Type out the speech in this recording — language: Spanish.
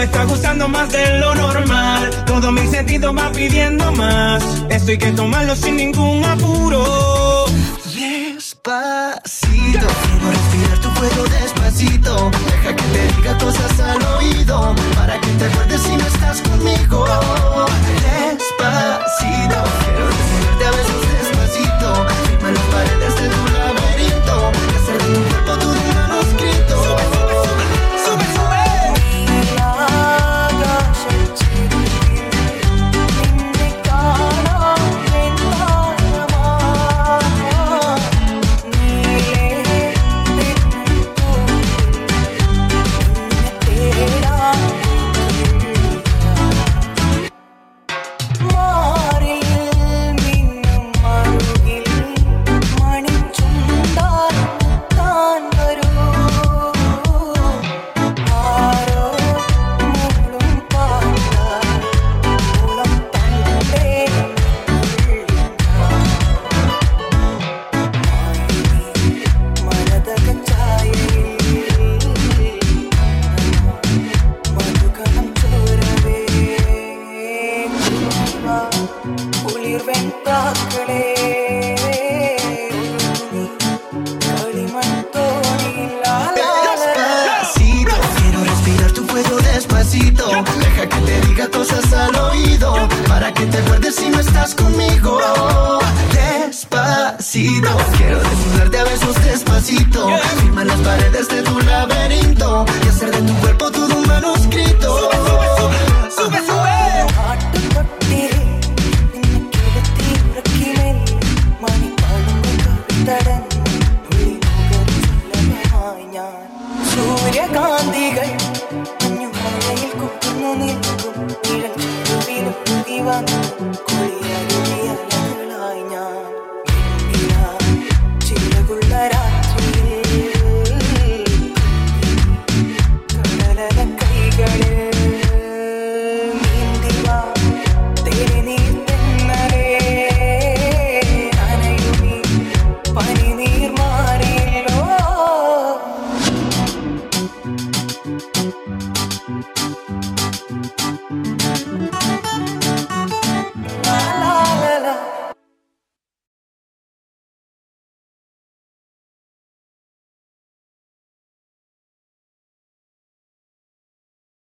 me está gustando más de lo normal. Todo mi sentido va pidiendo más. Esto hay que tomarlo sin ningún apuro. Despacito, quiero respirar tu cuello despacito. Deja que te diga cosas al oído. Para que te acuerdes si no estás conmigo. Despacito, quiero desnudarte a besos despacito. Firma las paredes de tu laberinto.